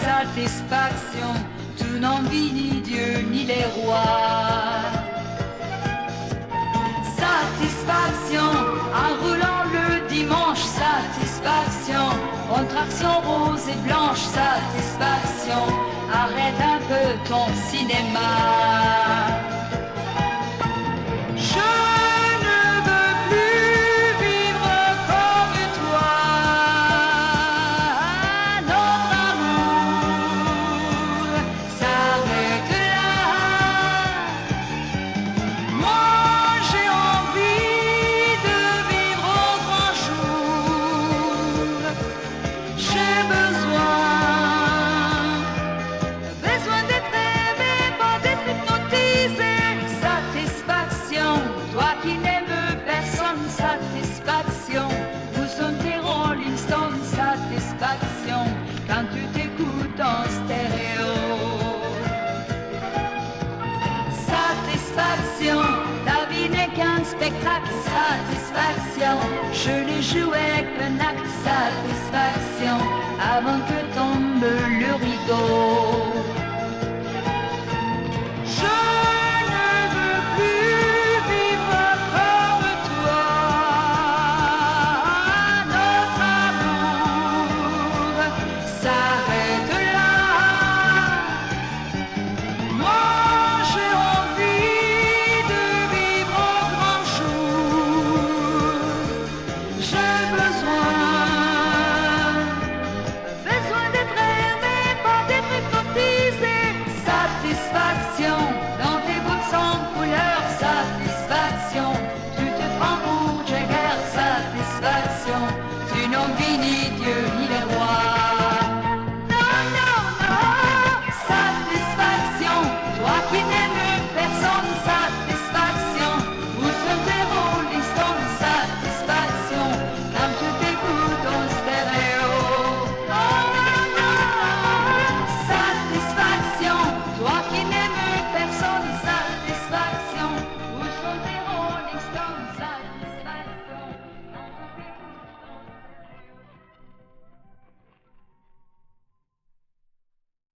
satisfaction, tu n'envies ni Dieu ni les rois. Satisfaction, en roulant le dimanche, satisfaction, en traction rose et blanche, satisfaction, arrête un peu ton cinéma. En stéréo. Satisfaction, ta vie n'est qu'un spectacle, satisfaction. Je l'ai joué avec un acte, satisfaction, avant que tombe le rideau. figure, need a while.